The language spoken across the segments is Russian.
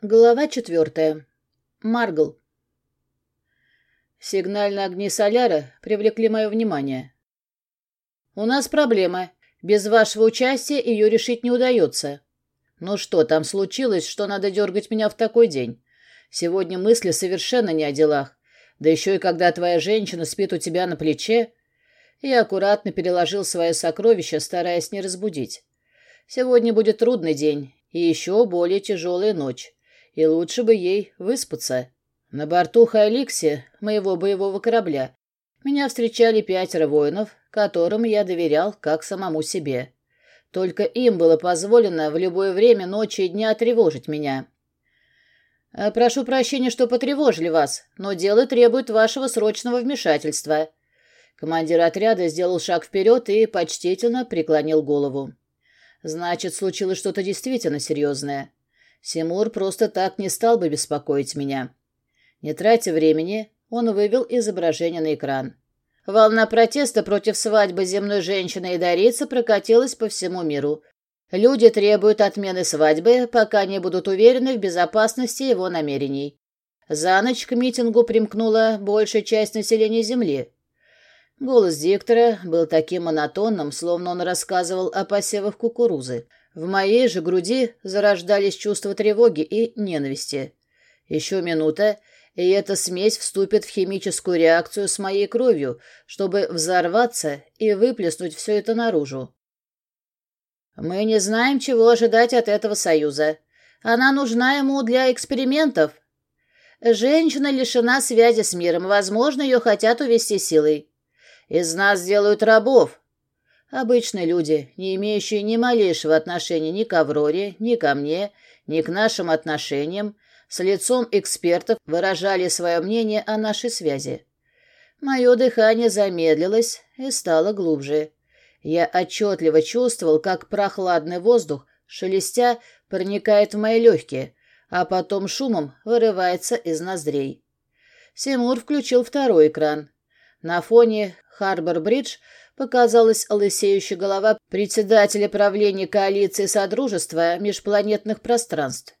Глава четвертая. Маргл. Сигнальные огни соляра привлекли мое внимание. «У нас проблема. Без вашего участия ее решить не удается. Ну что там случилось, что надо дергать меня в такой день? Сегодня мысли совершенно не о делах. Да еще и когда твоя женщина спит у тебя на плече. Я аккуратно переложил свое сокровище, стараясь не разбудить. Сегодня будет трудный день и еще более тяжелая ночь и лучше бы ей выспаться. На борту Хайликси, моего боевого корабля, меня встречали пятеро воинов, которым я доверял как самому себе. Только им было позволено в любое время ночи и дня тревожить меня. «Э, «Прошу прощения, что потревожили вас, но дело требует вашего срочного вмешательства». Командир отряда сделал шаг вперед и почтительно преклонил голову. «Значит, случилось что-то действительно серьезное. Симур просто так не стал бы беспокоить меня. Не тратя времени, он вывел изображение на экран. Волна протеста против свадьбы земной женщины и дарицы прокатилась по всему миру. Люди требуют отмены свадьбы, пока не будут уверены в безопасности его намерений. За ночь к митингу примкнула большая часть населения Земли. Голос диктора был таким монотонным, словно он рассказывал о посевах кукурузы. В моей же груди зарождались чувства тревоги и ненависти. Еще минута, и эта смесь вступит в химическую реакцию с моей кровью, чтобы взорваться и выплеснуть все это наружу. Мы не знаем, чего ожидать от этого союза. Она нужна ему для экспериментов. Женщина лишена связи с миром, возможно, ее хотят увести силой. Из нас сделают рабов, Обычные люди, не имеющие ни малейшего отношения ни к Авроре, ни ко мне, ни к нашим отношениям, с лицом экспертов выражали свое мнение о нашей связи. Мое дыхание замедлилось и стало глубже. Я отчетливо чувствовал, как прохладный воздух, шелестя, проникает в мои легкие, а потом шумом вырывается из ноздрей. Симур включил второй экран. На фоне Харбор-Бридж показалась лысеющая голова председателя правления коалиции Содружества межпланетных пространств.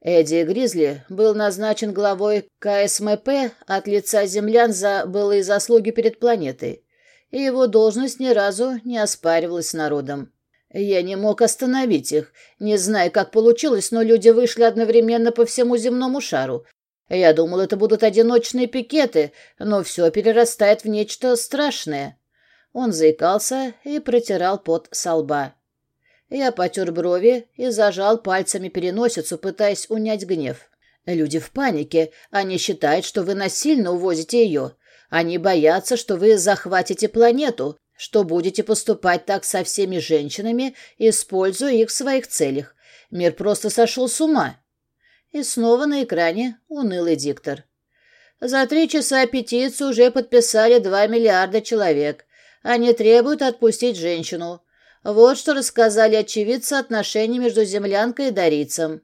Эдди Гризли был назначен главой КСМП от лица землян за былые заслуги перед планетой, и его должность ни разу не оспаривалась народом. Я не мог остановить их, не зная, как получилось, но люди вышли одновременно по всему земному шару. Я думал, это будут одиночные пикеты, но все перерастает в нечто страшное. Он заикался и протирал пот со лба. Я потер брови и зажал пальцами переносицу, пытаясь унять гнев. «Люди в панике. Они считают, что вы насильно увозите ее. Они боятся, что вы захватите планету, что будете поступать так со всеми женщинами, используя их в своих целях. Мир просто сошел с ума». И снова на экране унылый диктор. За три часа петицию уже подписали два миллиарда человек. Они требуют отпустить женщину. Вот что рассказали очевидцы отношений между землянкой и дарицем.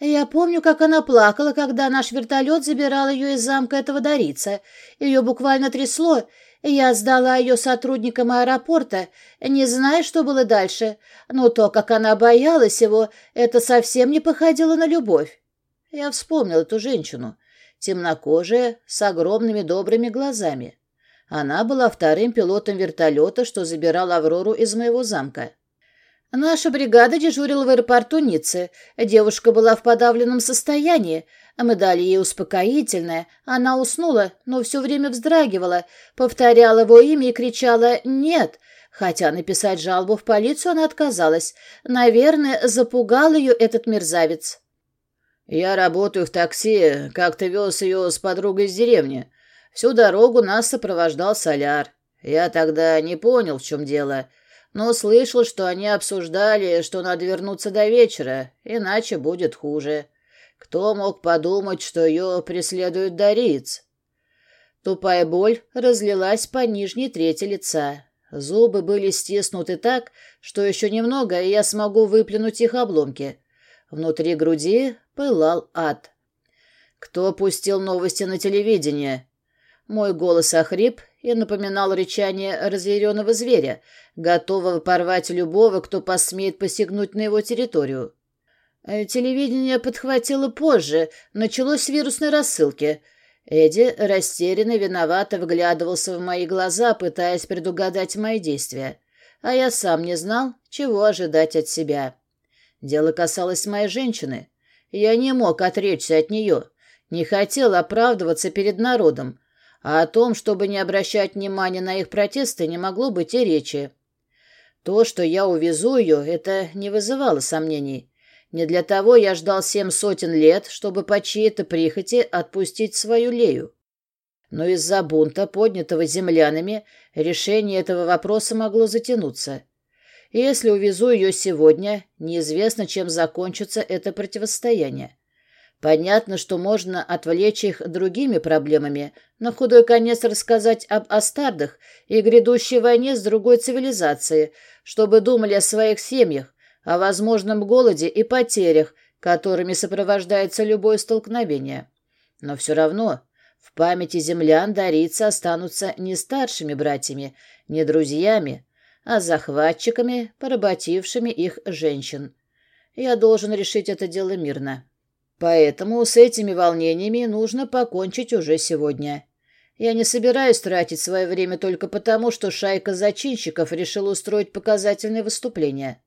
Я помню, как она плакала, когда наш вертолет забирал ее из замка этого дарица. Ее буквально трясло, я сдала ее сотрудникам аэропорта, не зная, что было дальше. Но то, как она боялась его, это совсем не походило на любовь. Я вспомнил эту женщину, темнокожая, с огромными добрыми глазами. Она была вторым пилотом вертолета, что забирал Аврору из моего замка. Наша бригада дежурила в аэропорту Ниццы. Девушка была в подавленном состоянии. Мы дали ей успокоительное. Она уснула, но все время вздрагивала, повторяла его имя и кричала «нет», хотя написать жалобу в полицию она отказалась. Наверное, запугал ее этот мерзавец. «Я работаю в такси, как-то вез ее с подругой из деревни. Всю дорогу нас сопровождал соляр. Я тогда не понял, в чем дело, но слышал, что они обсуждали, что надо вернуться до вечера, иначе будет хуже. Кто мог подумать, что ее преследует Дориц? Тупая боль разлилась по нижней трети лица. Зубы были стиснуты так, что еще немного, и я смогу выплюнуть их обломки. Внутри груди пылал ад. Кто пустил новости на телевидение? Мой голос охрип и напоминал рычание разъяренного зверя, готового порвать любого, кто посмеет посягнуть на его территорию. Э, телевидение подхватило позже, началось с вирусной рассылки. Эдди растерянно виновато вглядывался в мои глаза, пытаясь предугадать мои действия. А я сам не знал, чего ожидать от себя. Дело касалось моей женщины. Я не мог отречься от нее, не хотел оправдываться перед народом, а о том, чтобы не обращать внимания на их протесты, не могло быть и речи. То, что я увезу ее, это не вызывало сомнений. Не для того я ждал семь сотен лет, чтобы по чьей-то прихоти отпустить свою Лею. Но из-за бунта, поднятого землянами, решение этого вопроса могло затянуться. И если увезу ее сегодня, неизвестно, чем закончится это противостояние. Понятно, что можно отвлечь их другими проблемами, на худой конец рассказать об Астардах и грядущей войне с другой цивилизацией, чтобы думали о своих семьях, о возможном голоде и потерях, которыми сопровождается любое столкновение. Но все равно в памяти землян дарицы останутся не старшими братьями, не друзьями, а захватчиками, поработившими их женщин. Я должен решить это дело мирно. Поэтому с этими волнениями нужно покончить уже сегодня. Я не собираюсь тратить свое время только потому, что шайка зачинщиков решила устроить показательное выступление.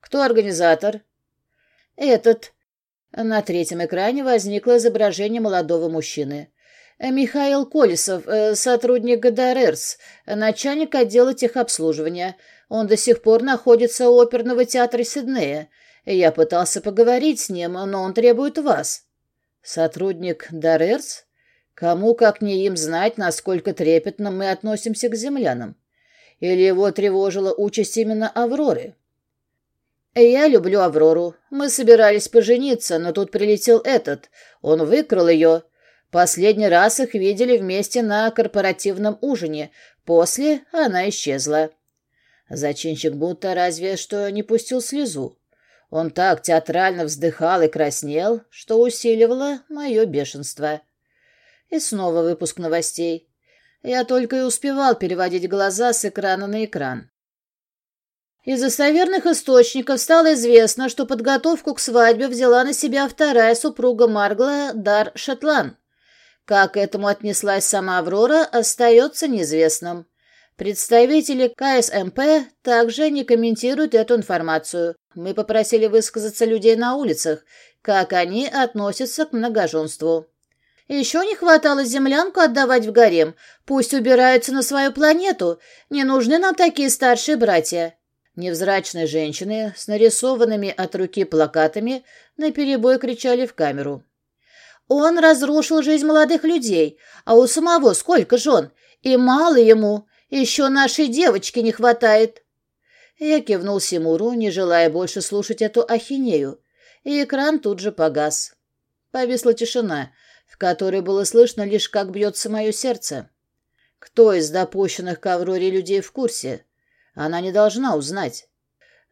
Кто организатор? Этот. На третьем экране возникло изображение молодого мужчины. Михаил Колесов, э, сотрудник ГДРРС, начальник отдела техобслуживания. Он до сих пор находится у оперного театра Сиднея. Я пытался поговорить с ним, но он требует вас. Сотрудник ДРРС? Кому, как не им, знать, насколько трепетно мы относимся к землянам? Или его тревожила участь именно Авроры? Я люблю Аврору. Мы собирались пожениться, но тут прилетел этот. Он выкрал ее. Последний раз их видели вместе на корпоративном ужине. После она исчезла. Зачинщик будто разве что не пустил слезу. Он так театрально вздыхал и краснел, что усиливало мое бешенство. И снова выпуск новостей. Я только и успевал переводить глаза с экрана на экран. Из достоверных источников стало известно, что подготовку к свадьбе взяла на себя вторая супруга Маргла Дар Шотлан. Как к этому отнеслась сама Аврора, остается неизвестным. Представители КСМП также не комментируют эту информацию. Мы попросили высказаться людей на улицах, как они относятся к многоженству. Еще не хватало землянку отдавать в гарем. Пусть убираются на свою планету. Не нужны нам такие старшие братья. Невзрачные женщины с нарисованными от руки плакатами наперебой кричали в камеру. Он разрушил жизнь молодых людей, а у самого сколько жен? И мало ему. Еще нашей девочки не хватает. Я кивнул Симуру, не желая больше слушать эту ахинею, и экран тут же погас. Повисла тишина, в которой было слышно лишь, как бьется мое сердце. Кто из допущенных к Авроре людей в курсе? Она не должна узнать.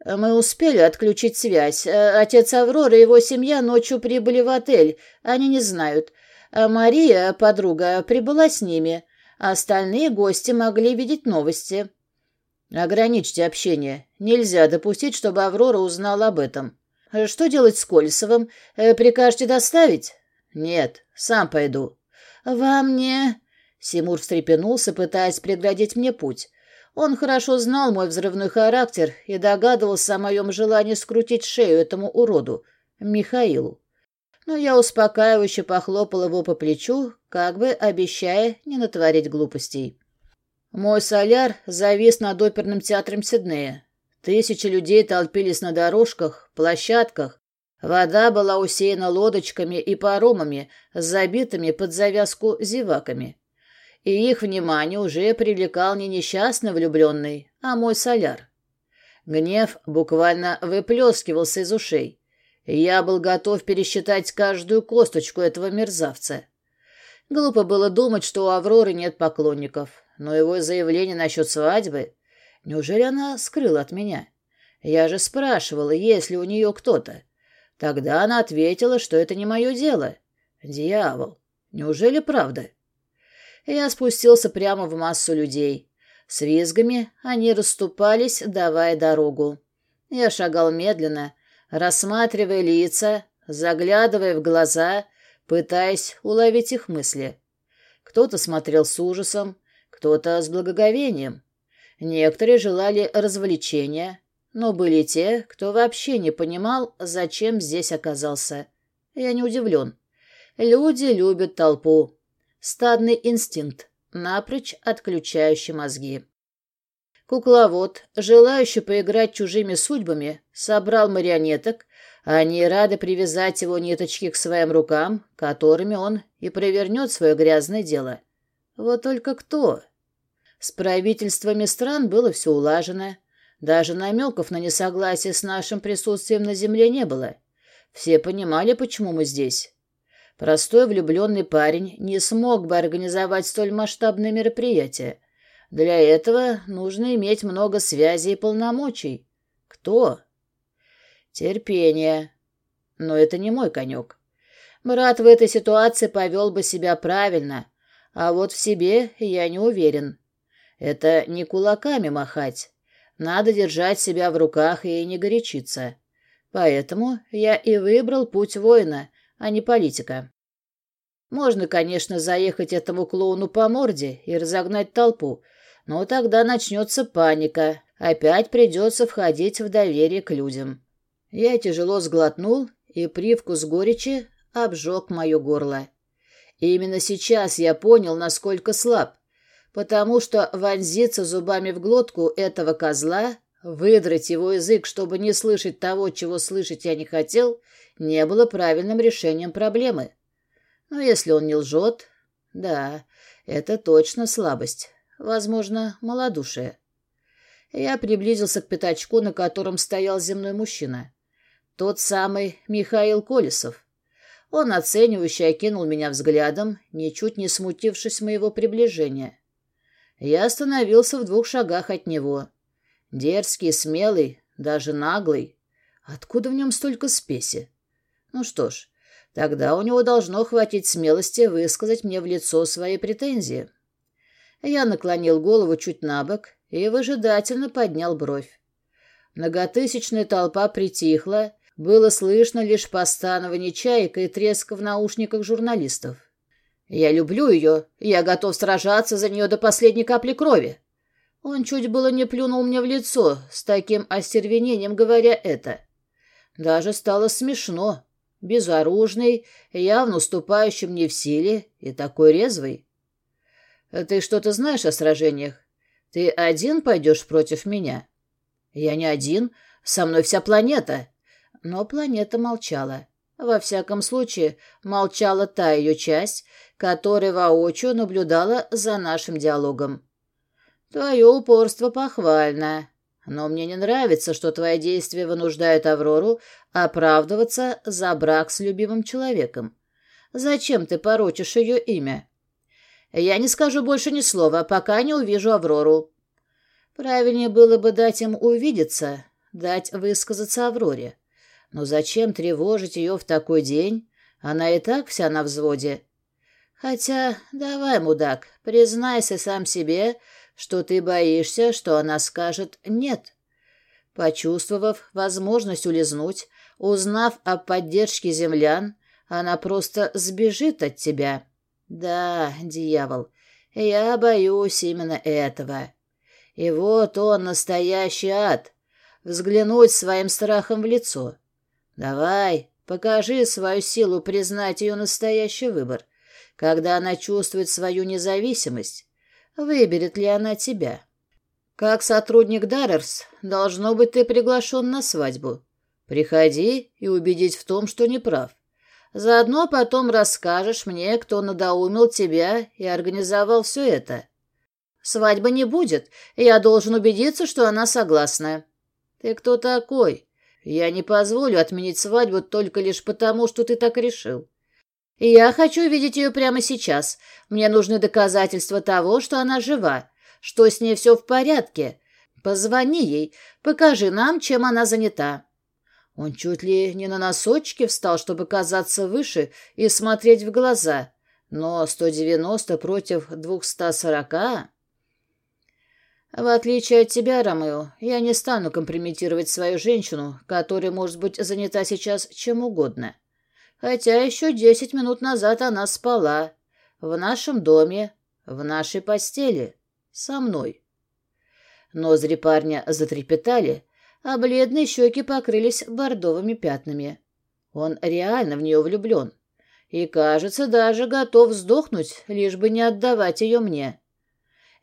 Мы успели отключить связь. Отец Авроры и его семья ночью прибыли в отель. Они не знают. Мария, подруга, прибыла с ними. Остальные гости могли видеть новости. Ограничьте общение. Нельзя допустить, чтобы Аврора узнала об этом. Что делать с Колесовым? Э, прикажете доставить? Нет, сам пойду. Вам не... Симур встрепенулся, пытаясь преградить мне путь. Он хорошо знал мой взрывной характер и догадывался о моем желании скрутить шею этому уроду, Михаилу. Но я успокаивающе похлопал его по плечу, как бы обещая не натворить глупостей. Мой соляр завис над оперным театром Сиднея. Тысячи людей толпились на дорожках, площадках. Вода была усеяна лодочками и паромами, забитыми под завязку зеваками. И их внимание уже привлекал не несчастный влюбленный, а мой соляр. Гнев буквально выплескивался из ушей. Я был готов пересчитать каждую косточку этого мерзавца. Глупо было думать, что у Авроры нет поклонников но его заявление насчет свадьбы... Неужели она скрыла от меня? Я же спрашивала, есть ли у нее кто-то. Тогда она ответила, что это не мое дело. Дьявол! Неужели правда? Я спустился прямо в массу людей. С визгами они расступались, давая дорогу. Я шагал медленно. Рассматривая лица, заглядывая в глаза, пытаясь уловить их мысли. Кто-то смотрел с ужасом, кто-то с благоговением. Некоторые желали развлечения, но были те, кто вообще не понимал, зачем здесь оказался. Я не удивлен. Люди любят толпу. Стадный инстинкт, напрочь отключающий мозги. Кукловод, желающий поиграть чужими судьбами, собрал марионеток, а они рады привязать его ниточки к своим рукам, которыми он и провернет свое грязное дело. Вот только кто? С правительствами стран было все улажено. Даже намеков на несогласие с нашим присутствием на Земле не было. Все понимали, почему мы здесь. Простой влюбленный парень не смог бы организовать столь масштабное мероприятие. Для этого нужно иметь много связей и полномочий. Кто? Терпение. Но это не мой конек. Брат в этой ситуации повел бы себя правильно, а вот в себе я не уверен. Это не кулаками махать. Надо держать себя в руках и не горячиться. Поэтому я и выбрал путь воина, а не политика. Можно, конечно, заехать этому клоуну по морде и разогнать толпу, но тогда начнется паника. Опять придется входить в доверие к людям. Я тяжело сглотнул, и привкус горечи обжег мое горло. И именно сейчас я понял, насколько слаб, потому что вонзиться зубами в глотку этого козла, выдрать его язык, чтобы не слышать того, чего слышать я не хотел, не было правильным решением проблемы. Но если он не лжет, да, это точно слабость, возможно, малодушие. Я приблизился к пятачку, на котором стоял земной мужчина. Тот самый Михаил Колесов. Он оценивающе окинул меня взглядом, ничуть не смутившись моего приближения. Я остановился в двух шагах от него. Дерзкий, смелый, даже наглый. Откуда в нем столько спеси? Ну что ж, тогда у него должно хватить смелости высказать мне в лицо свои претензии. Я наклонил голову чуть на бок и выжидательно поднял бровь. Многотысячная толпа притихла, было слышно лишь постанование чайка и треск в наушниках журналистов. «Я люблю ее, я готов сражаться за нее до последней капли крови». Он чуть было не плюнул мне в лицо, с таким остервенением говоря это. Даже стало смешно. Безоружный, явно уступающим мне в силе и такой резвый. «Ты что-то знаешь о сражениях? Ты один пойдешь против меня?» «Я не один, со мной вся планета», но планета молчала. Во всяком случае, молчала та ее часть, которая воочию наблюдала за нашим диалогом. «Твое упорство похвально, но мне не нравится, что твои действия вынуждают Аврору оправдываться за брак с любимым человеком. Зачем ты порочишь ее имя?» «Я не скажу больше ни слова, пока не увижу Аврору». Правильнее было бы дать им увидеться, дать высказаться Авроре. Но зачем тревожить ее в такой день? Она и так вся на взводе. Хотя, давай, мудак, признайся сам себе, что ты боишься, что она скажет «нет». Почувствовав возможность улизнуть, узнав о поддержке землян, она просто сбежит от тебя. Да, дьявол, я боюсь именно этого. И вот он, настоящий ад. Взглянуть своим страхом в лицо. Давай, покажи свою силу признать ее настоящий выбор, когда она чувствует свою независимость. Выберет ли она тебя? Как сотрудник Даррерс, должно быть, ты приглашен на свадьбу. Приходи и убедить в том, что не прав. Заодно потом расскажешь мне, кто надоумил тебя и организовал все это. Свадьбы не будет, я должен убедиться, что она согласна. Ты кто такой? Я не позволю отменить свадьбу только лишь потому, что ты так решил. Я хочу видеть ее прямо сейчас. Мне нужны доказательства того, что она жива, что с ней все в порядке. Позвони ей, покажи нам, чем она занята». Он чуть ли не на носочки встал, чтобы казаться выше и смотреть в глаза. Но 190 против 240... В отличие от тебя, Ромео, я не стану компрометировать свою женщину, которая может быть занята сейчас чем угодно. Хотя еще десять минут назад она спала. В нашем доме, в нашей постели, со мной. Ноздри парня затрепетали, а бледные щеки покрылись бордовыми пятнами. Он реально в нее влюблен. И, кажется, даже готов сдохнуть, лишь бы не отдавать ее мне.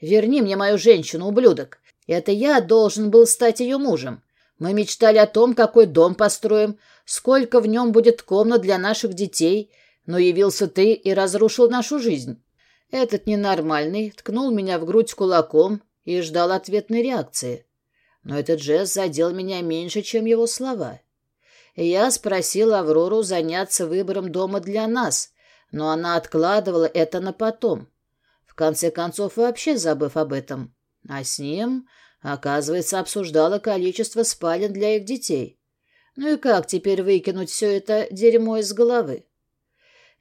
Верни мне мою женщину, ублюдок. Это я должен был стать ее мужем. Мы мечтали о том, какой дом построим, сколько в нем будет комнат для наших детей, но явился ты и разрушил нашу жизнь. Этот ненормальный ткнул меня в грудь кулаком и ждал ответной реакции. Но этот жест задел меня меньше, чем его слова. Я спросил Аврору заняться выбором дома для нас, но она откладывала это на потом конце концов, вообще забыв об этом. А с ним, оказывается, обсуждала количество спален для их детей. Ну и как теперь выкинуть все это дерьмо из головы?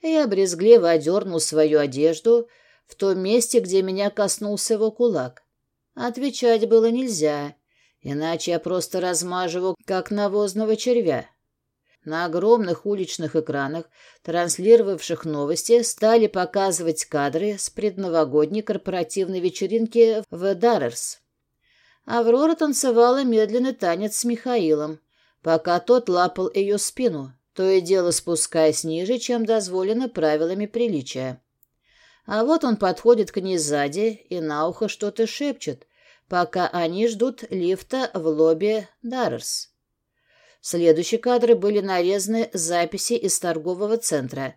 Я брезгливо одернул свою одежду в том месте, где меня коснулся его кулак. Отвечать было нельзя, иначе я просто размаживаю, как навозного червя. На огромных уличных экранах, транслировавших новости, стали показывать кадры с предновогодней корпоративной вечеринки в Даррерс. Аврора танцевала медленный танец с Михаилом, пока тот лапал ее спину, то и дело спускаясь ниже, чем дозволено правилами приличия. А вот он подходит к ней сзади и на ухо что-то шепчет, пока они ждут лифта в лобби Даррерс. Следующие кадры были нарезаны записи из торгового центра.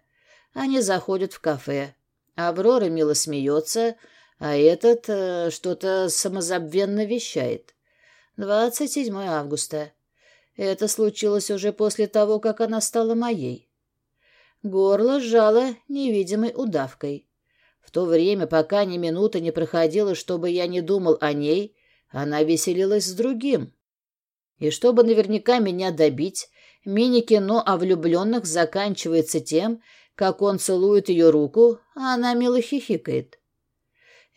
Они заходят в кафе. Аврора мило смеется, а этот э, что-то самозабвенно вещает. 27 августа. Это случилось уже после того, как она стала моей. Горло сжало невидимой удавкой. То время, пока ни минуты не проходило, чтобы я не думал о ней, она веселилась с другим. И чтобы наверняка меня добить, мини-кино о влюбленных заканчивается тем, как он целует ее руку, а она мило хихикает.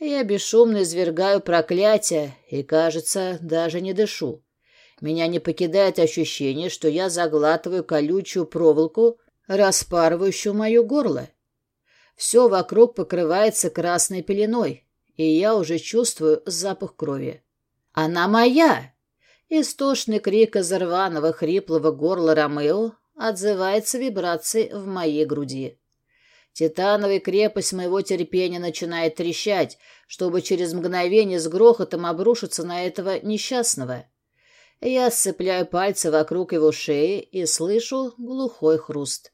Я бесшумно извергаю проклятие и, кажется, даже не дышу. Меня не покидает ощущение, что я заглатываю колючую проволоку, распарывающую мое горло. Все вокруг покрывается красной пеленой, и я уже чувствую запах крови. «Она моя!» Истошный крик из рваного хриплого горла Ромео отзывается вибрацией в моей груди. Титановая крепость моего терпения начинает трещать, чтобы через мгновение с грохотом обрушиться на этого несчастного. Я сцепляю пальцы вокруг его шеи и слышу глухой хруст.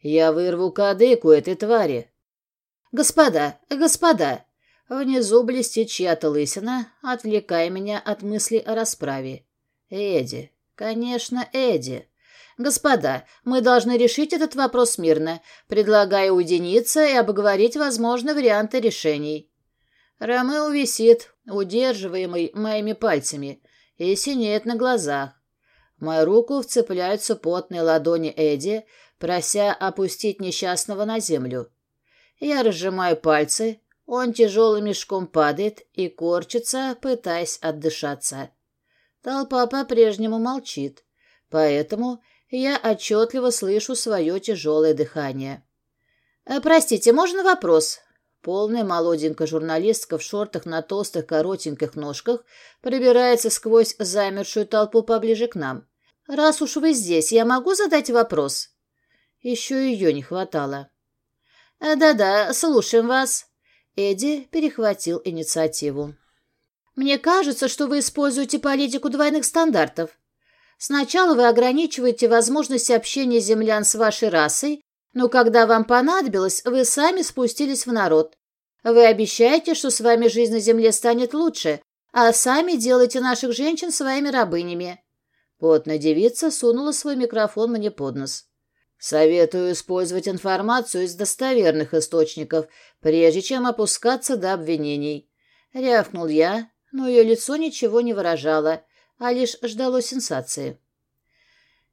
Я вырву кадыку этой твари. «Господа, господа!» Внизу блестит чья-то лысина, отвлекая меня от мысли о расправе. Эдди. Конечно, Эдди. Господа, мы должны решить этот вопрос мирно, предлагая уединиться и обговорить возможные варианты решений. Ромео висит, удерживаемый моими пальцами, и синеет на глазах. В мою руку вцепляются потные ладони Эдди, прося опустить несчастного на землю. Я разжимаю пальцы, он тяжелым мешком падает и корчится, пытаясь отдышаться. Толпа по-прежнему молчит, поэтому я отчетливо слышу свое тяжелое дыхание. «Э, «Простите, можно вопрос?» Полная молоденькая журналистка в шортах на толстых коротеньких ножках пробирается сквозь замершую толпу поближе к нам. «Раз уж вы здесь, я могу задать вопрос?» Еще ее не хватало. «Э, «Да-да, слушаем вас». Эдди перехватил инициативу. Мне кажется, что вы используете политику двойных стандартов. Сначала вы ограничиваете возможности общения землян с вашей расой, но когда вам понадобилось, вы сами спустились в народ. Вы обещаете, что с вами жизнь на земле станет лучше, а сами делаете наших женщин своими рабынями. Потная девица сунула свой микрофон мне под нос. Советую использовать информацию из достоверных источников, прежде чем опускаться до обвинений. Рявкнул я, но ее лицо ничего не выражало, а лишь ждало сенсации.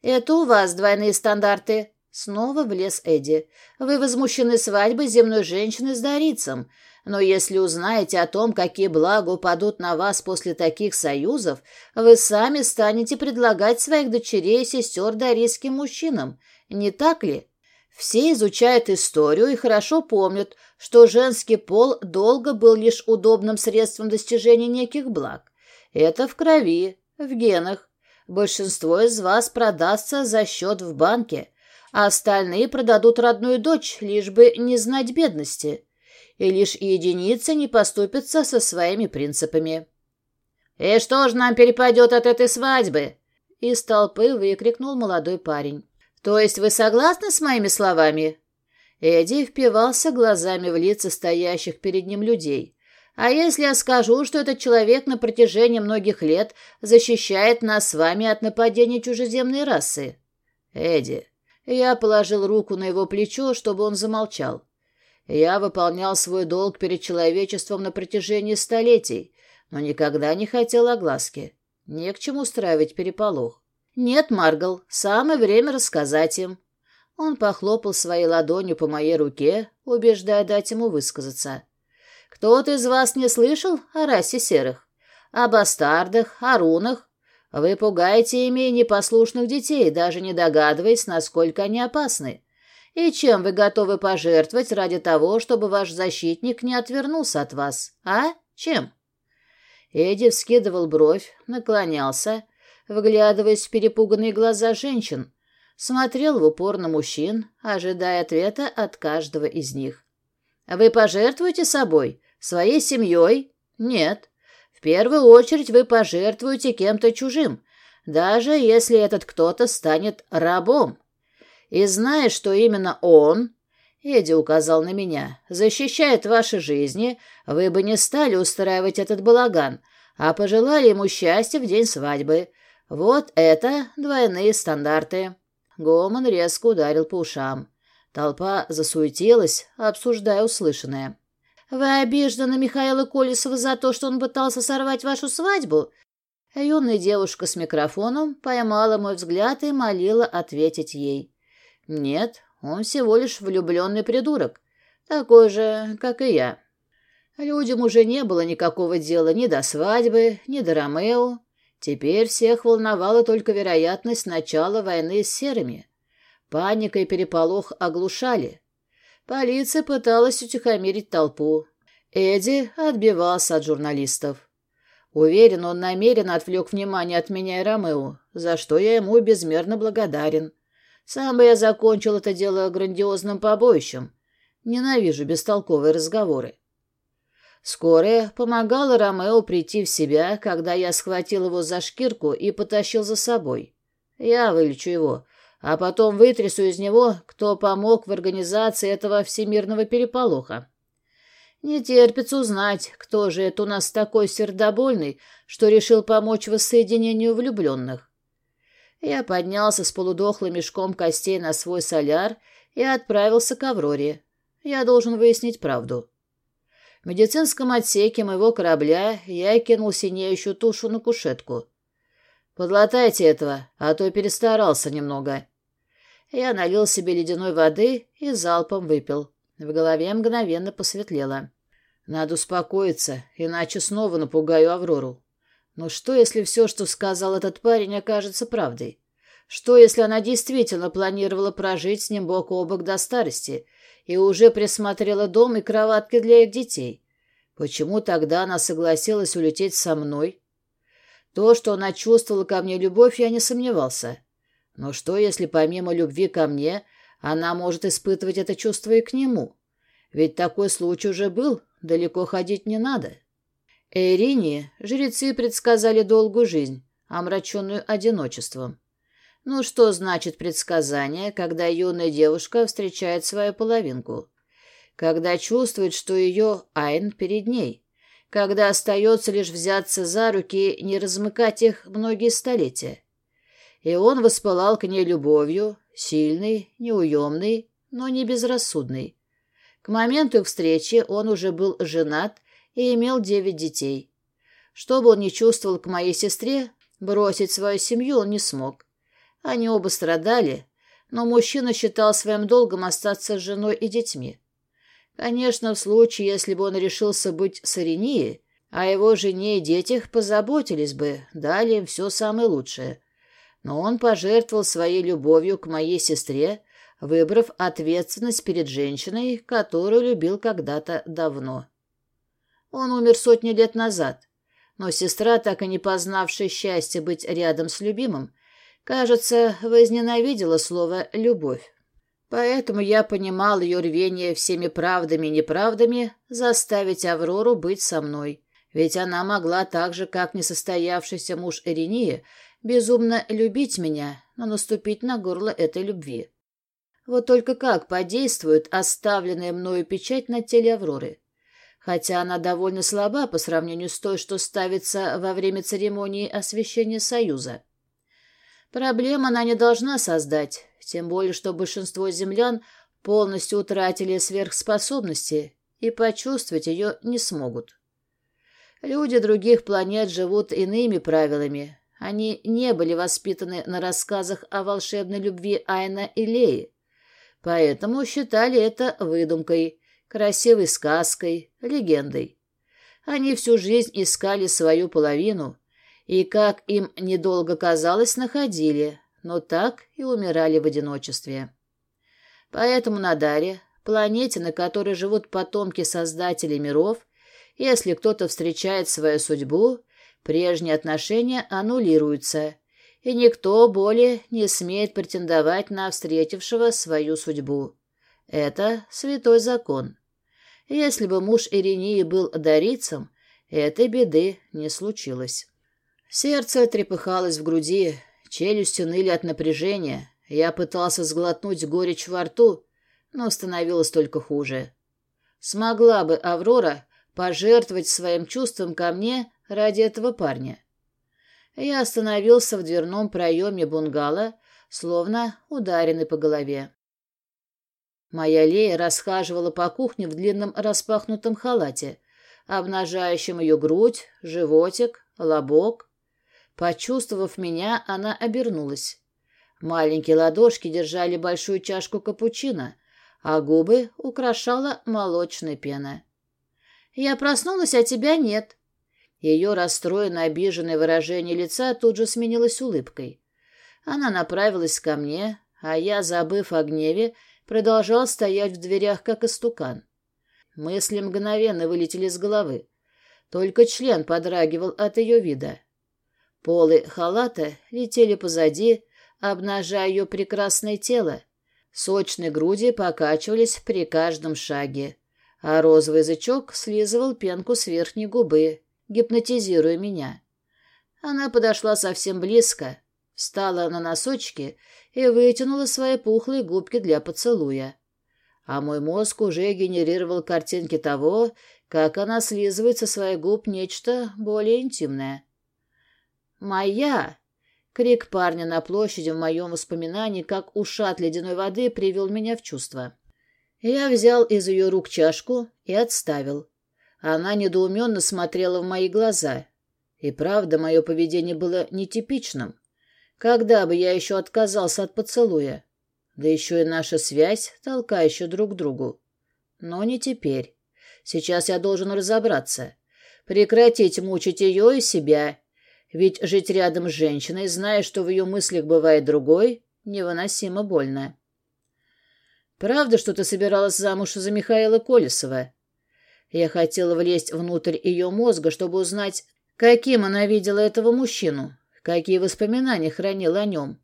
«Это у вас двойные стандарты», Снова влез Эдди. «Вы возмущены свадьбой земной женщины с Дарицем, но если узнаете о том, какие блага упадут на вас после таких союзов, вы сами станете предлагать своих дочерей и сестер дарийским мужчинам, не так ли?» Все изучают историю и хорошо помнят, что женский пол долго был лишь удобным средством достижения неких благ. Это в крови, в генах. Большинство из вас продастся за счет в банке, а остальные продадут родную дочь, лишь бы не знать бедности. И лишь единицы не поступятся со своими принципами. «И что же нам перепадет от этой свадьбы?» Из толпы выкрикнул молодой парень. «То есть вы согласны с моими словами?» Эдди впивался глазами в лица стоящих перед ним людей. «А если я скажу, что этот человек на протяжении многих лет защищает нас с вами от нападения чужеземной расы?» «Эдди». Я положил руку на его плечо, чтобы он замолчал. Я выполнял свой долг перед человечеством на протяжении столетий, но никогда не хотел огласки. Не к чему устраивать переполох. «Нет, Маргал, самое время рассказать им». Он похлопал своей ладонью по моей руке, убеждая дать ему высказаться. «Кто-то из вас не слышал о расе серых? О бастардах, о рунах? Вы пугаете ими непослушных детей, даже не догадываясь, насколько они опасны. И чем вы готовы пожертвовать ради того, чтобы ваш защитник не отвернулся от вас, а? Чем?» Эдди вскидывал бровь, наклонялся, вглядываясь в перепуганные глаза женщин, смотрел в упор на мужчин, ожидая ответа от каждого из них. «Вы пожертвуете собой? Своей семьей? Нет. В первую очередь вы пожертвуете кем-то чужим, даже если этот кто-то станет рабом. И зная, что именно он, Эдди указал на меня, защищает ваши жизни, вы бы не стали устраивать этот балаган, а пожелали ему счастья в день свадьбы, вот это двойные стандарты. Гомон резко ударил по ушам. Толпа засуетилась, обсуждая услышанное. «Вы обижены на Михаила Колесова за то, что он пытался сорвать вашу свадьбу?» Юная девушка с микрофоном поймала мой взгляд и молила ответить ей. «Нет, он всего лишь влюбленный придурок, такой же, как и я». Людям уже не было никакого дела ни до свадьбы, ни до Ромео, Теперь всех волновала только вероятность начала войны с серыми. Паника и переполох оглушали. Полиция пыталась утихомирить толпу. Эдди отбивался от журналистов. Уверен, он намеренно отвлек внимание от меня и Ромео, за что я ему безмерно благодарен. Сам бы я закончил это дело грандиозным побоищем. Ненавижу бестолковые разговоры. Скорая помогала Ромео прийти в себя, когда я схватил его за шкирку и потащил за собой. Я вылечу его, а потом вытрясу из него, кто помог в организации этого всемирного переполоха. Не терпится узнать, кто же это у нас такой сердобольный, что решил помочь воссоединению влюбленных. Я поднялся с полудохлым мешком костей на свой соляр и отправился к Авроре. Я должен выяснить правду. В медицинском отсеке моего корабля я кинул синеющую тушу на кушетку. «Подлатайте этого, а то перестарался немного». Я налил себе ледяной воды и залпом выпил. В голове мгновенно посветлело. Надо успокоиться, иначе снова напугаю Аврору. Но что, если все, что сказал этот парень, окажется правдой? Что, если она действительно планировала прожить с ним бок о бок до старости и уже присмотрела дом и кроватки для их детей. Почему тогда она согласилась улететь со мной? То, что она чувствовала ко мне любовь, я не сомневался. Но что, если помимо любви ко мне, она может испытывать это чувство и к нему? Ведь такой случай уже был, далеко ходить не надо. Эрине жрецы предсказали долгую жизнь, омраченную одиночеством. Ну что значит предсказание, когда юная девушка встречает свою половинку? Когда чувствует, что ее Айн перед ней? Когда остается лишь взяться за руки и не размыкать их многие столетия? И он воспылал к ней любовью, сильный, неуемный, но не безрассудный. К моменту их встречи он уже был женат и имел девять детей. Что бы он ни чувствовал к моей сестре, бросить свою семью он не смог. Они оба страдали, но мужчина считал своим долгом остаться с женой и детьми. Конечно, в случае, если бы он решился быть с Иринией, о его жене и детях позаботились бы, дали им все самое лучшее. Но он пожертвовал своей любовью к моей сестре, выбрав ответственность перед женщиной, которую любил когда-то давно. Он умер сотни лет назад, но сестра, так и не познавшая счастья быть рядом с любимым, кажется, возненавидела слово «любовь». Поэтому я понимал ее рвение всеми правдами и неправдами заставить Аврору быть со мной, ведь она могла так же, как несостоявшийся муж Иринии, безумно любить меня, но наступить на горло этой любви. Вот только как подействует оставленная мною печать на теле Авроры? Хотя она довольно слаба по сравнению с той, что ставится во время церемонии освящения Союза. Проблем она не должна создать, тем более что большинство землян полностью утратили сверхспособности и почувствовать ее не смогут. Люди других планет живут иными правилами. Они не были воспитаны на рассказах о волшебной любви Айна и Леи, поэтому считали это выдумкой, красивой сказкой, легендой. Они всю жизнь искали свою половину и, как им недолго казалось, находили, но так и умирали в одиночестве. Поэтому на Даре, планете, на которой живут потомки создателей миров, если кто-то встречает свою судьбу, прежние отношения аннулируются, и никто более не смеет претендовать на встретившего свою судьбу. Это святой закон. Если бы муж Иринии был дарицем, этой беды не случилось. Сердце трепыхалось в груди, челюсти ныли от напряжения. Я пытался сглотнуть горечь во рту, но становилось только хуже. Смогла бы Аврора пожертвовать своим чувством ко мне ради этого парня. Я остановился в дверном проеме бунгало, словно ударенный по голове. Моя Лея расхаживала по кухне в длинном распахнутом халате, обнажающем ее грудь, животик, лобок. Почувствовав меня, она обернулась. Маленькие ладошки держали большую чашку капучино, а губы украшала молочная пена. «Я проснулась, а тебя нет». Ее расстроенное, обиженное выражение лица тут же сменилось улыбкой. Она направилась ко мне, а я, забыв о гневе, продолжал стоять в дверях, как истукан. Мысли мгновенно вылетели с головы. Только член подрагивал от ее вида. Полы халата летели позади, обнажая ее прекрасное тело. Сочные груди покачивались при каждом шаге а розовый язычок слизывал пенку с верхней губы, гипнотизируя меня. Она подошла совсем близко, встала на носочки и вытянула свои пухлые губки для поцелуя. А мой мозг уже генерировал картинки того, как она слизывает со своих губ нечто более интимное. «Моя!» — крик парня на площади в моем воспоминании, как ушат ледяной воды, привел меня в чувство. Я взял из ее рук чашку и отставил. Она недоуменно смотрела в мои глаза. И правда, мое поведение было нетипичным. Когда бы я еще отказался от поцелуя? Да еще и наша связь, толкающая друг другу. Но не теперь. Сейчас я должен разобраться. Прекратить мучить ее и себя. Ведь жить рядом с женщиной, зная, что в ее мыслях бывает другой, невыносимо больно. Правда, что ты собиралась замуж за Михаила Колесова? Я хотела влезть внутрь ее мозга, чтобы узнать, каким она видела этого мужчину, какие воспоминания хранила о нем.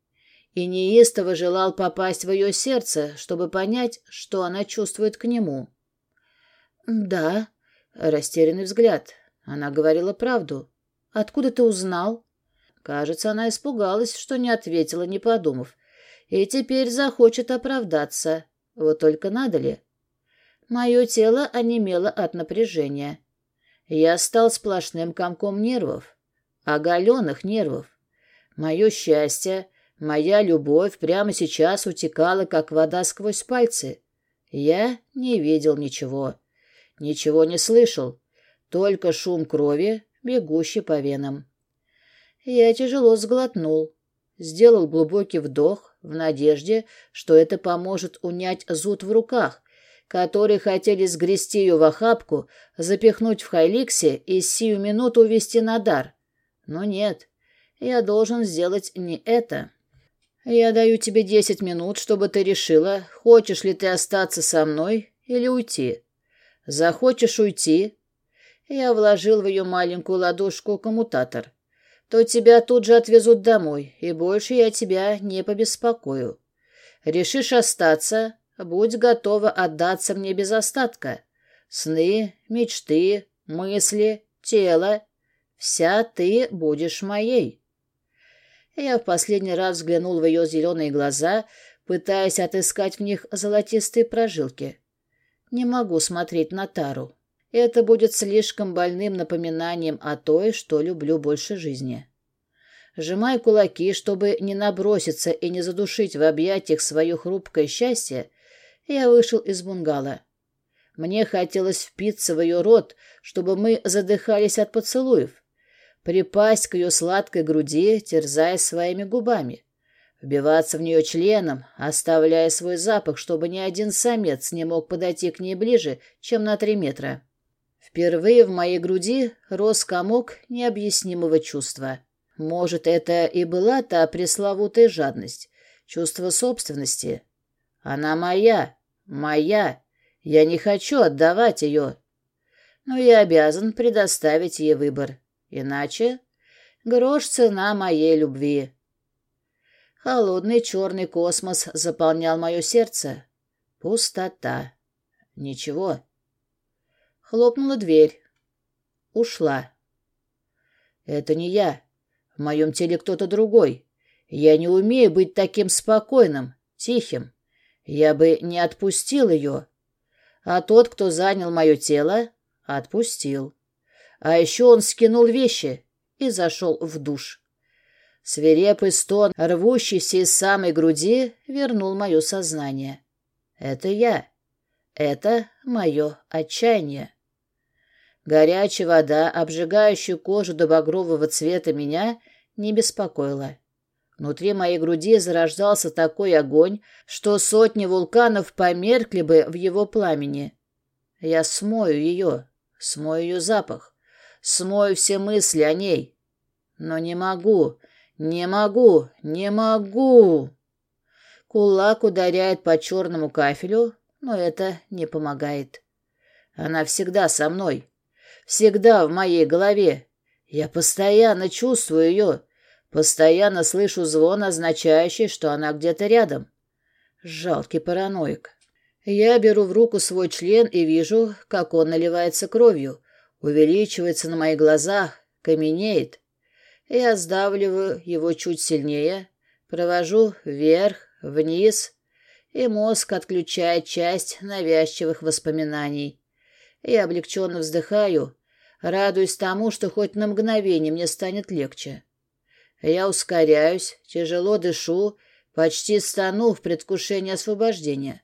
И неистово желал попасть в ее сердце, чтобы понять, что она чувствует к нему. «Да», — растерянный взгляд. Она говорила правду. «Откуда ты узнал?» Кажется, она испугалась, что не ответила, не подумав. И теперь захочет оправдаться. Вот только надо ли? Мое тело онемело от напряжения. Я стал сплошным комком нервов, оголенных нервов. Мое счастье, моя любовь прямо сейчас утекала, как вода сквозь пальцы. Я не видел ничего, ничего не слышал, только шум крови, бегущий по венам. Я тяжело сглотнул, сделал глубокий вдох, в надежде, что это поможет унять зуд в руках, которые хотели сгрести ее в охапку, запихнуть в Хайликсе и сию минуту увести на дар. Но нет, я должен сделать не это. Я даю тебе десять минут, чтобы ты решила, хочешь ли ты остаться со мной или уйти. Захочешь уйти? Я вложил в ее маленькую ладошку коммутатор. То тебя тут же отвезут домой, и больше я тебя не побеспокою. Решишь остаться, будь готова отдаться мне без остатка. Сны, мечты, мысли, тело — вся ты будешь моей. Я в последний раз взглянул в ее зеленые глаза, пытаясь отыскать в них золотистые прожилки. Не могу смотреть на Тару. Это будет слишком больным напоминанием о той, что люблю больше жизни. Сжимая кулаки, чтобы не наброситься и не задушить в объятиях свое хрупкое счастье, я вышел из бунгало. Мне хотелось впиться в ее рот, чтобы мы задыхались от поцелуев, припасть к ее сладкой груди, терзая своими губами вбиваться в нее членом, оставляя свой запах, чтобы ни один самец не мог подойти к ней ближе, чем на три метра. Впервые в моей груди рос комок необъяснимого чувства. Может, это и была та пресловутая жадность, чувство собственности. Она моя, моя, я не хочу отдавать ее. Но я обязан предоставить ей выбор. Иначе грош цена моей любви. Холодный черный космос заполнял мое сердце. Пустота. Ничего. Хлопнула дверь. Ушла. Это не я. В моем теле кто-то другой. Я не умею быть таким спокойным, тихим. Я бы не отпустил ее. А тот, кто занял мое тело, отпустил. А еще он скинул вещи и зашел в душ. Свирепый стон, рвущийся из самой груди, вернул мое сознание. Это я. Это мое отчаяние. Горячая вода, обжигающая кожу до багрового цвета меня, не беспокоила. Внутри моей груди зарождался такой огонь, что сотни вулканов померкли бы в его пламени. Я смою ее, смою ее запах, смою все мысли о ней. Но не могу, «Не могу! Не могу!» Кулак ударяет по черному кафелю, но это не помогает. Она всегда со мной. Всегда в моей голове. Я постоянно чувствую ее. Постоянно слышу звон, означающий, что она где-то рядом. Жалкий параноик. Я беру в руку свой член и вижу, как он наливается кровью, увеличивается на моих глазах, каменеет. Я сдавливаю его чуть сильнее, провожу вверх, вниз, и мозг отключает часть навязчивых воспоминаний. Я облегченно вздыхаю, радуясь тому, что хоть на мгновение мне станет легче. Я ускоряюсь, тяжело дышу, почти стану в предвкушении освобождения.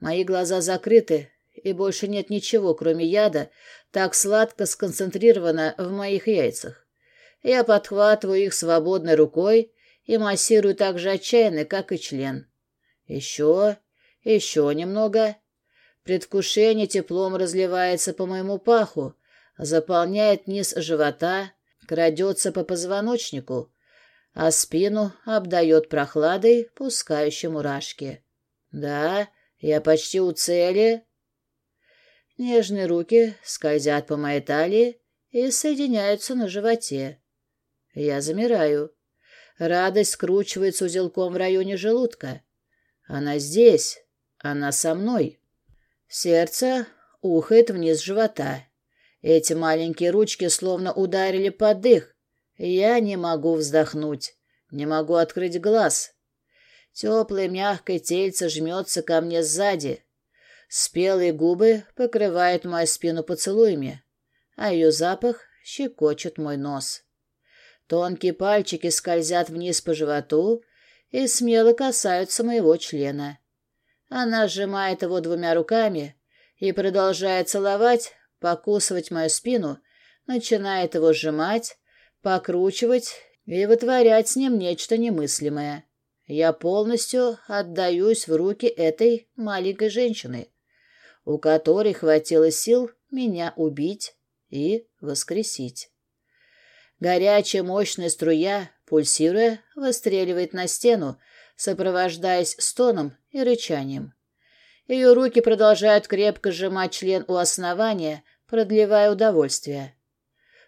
Мои глаза закрыты, и больше нет ничего, кроме яда, так сладко сконцентрировано в моих яйцах. Я подхватываю их свободной рукой и массирую так же отчаянно, как и член. Еще, еще немного. Предвкушение теплом разливается по моему паху, заполняет низ живота, крадется по позвоночнику, а спину обдает прохладой, пускающей мурашки. Да, я почти у цели. Нежные руки скользят по моей талии и соединяются на животе. Я замираю. Радость скручивается узелком в районе желудка. Она здесь. Она со мной. Сердце ухает вниз живота. Эти маленькие ручки словно ударили под дых. Я не могу вздохнуть. Не могу открыть глаз. Теплое мягкое тельце жмется ко мне сзади. Спелые губы покрывают мою спину поцелуями, а ее запах щекочет мой нос. Тонкие пальчики скользят вниз по животу и смело касаются моего члена. Она сжимает его двумя руками и продолжает целовать, покусывать мою спину, начинает его сжимать, покручивать и вытворять с ним нечто немыслимое. Я полностью отдаюсь в руки этой маленькой женщины, у которой хватило сил меня убить и воскресить. Горячая мощная струя, пульсируя, выстреливает на стену, сопровождаясь стоном и рычанием. Ее руки продолжают крепко сжимать член у основания, продлевая удовольствие.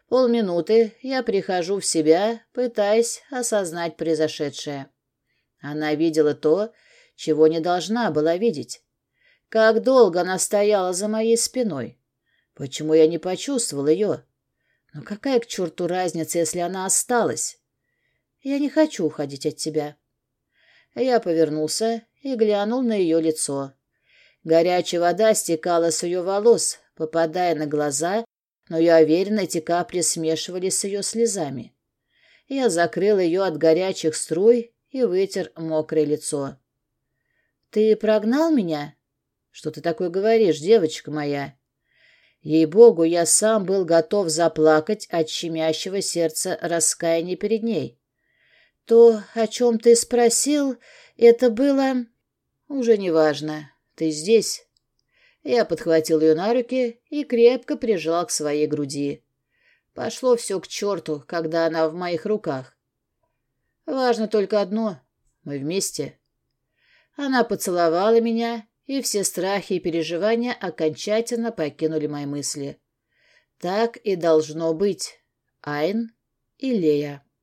Полминуты я прихожу в себя, пытаясь осознать произошедшее. Она видела то, чего не должна была видеть. Как долго она стояла за моей спиной? Почему я не почувствовал ее? Но какая к черту разница, если она осталась? Я не хочу уходить от тебя. Я повернулся и глянул на ее лицо. Горячая вода стекала с ее волос, попадая на глаза, но я уверен, эти капли смешивались с ее слезами. Я закрыл ее от горячих струй и вытер мокрое лицо. «Ты прогнал меня?» «Что ты такое говоришь, девочка моя?» Ей-богу, я сам был готов заплакать от щемящего сердца раскаяния перед ней. «То, о чем ты спросил, это было...» «Уже не важно. Ты здесь?» Я подхватил ее на руки и крепко прижал к своей груди. Пошло все к черту, когда она в моих руках. Важно только одно — мы вместе. Она поцеловала меня, и все страхи и переживания окончательно покинули мои мысли. Так и должно быть. Айн и Лея.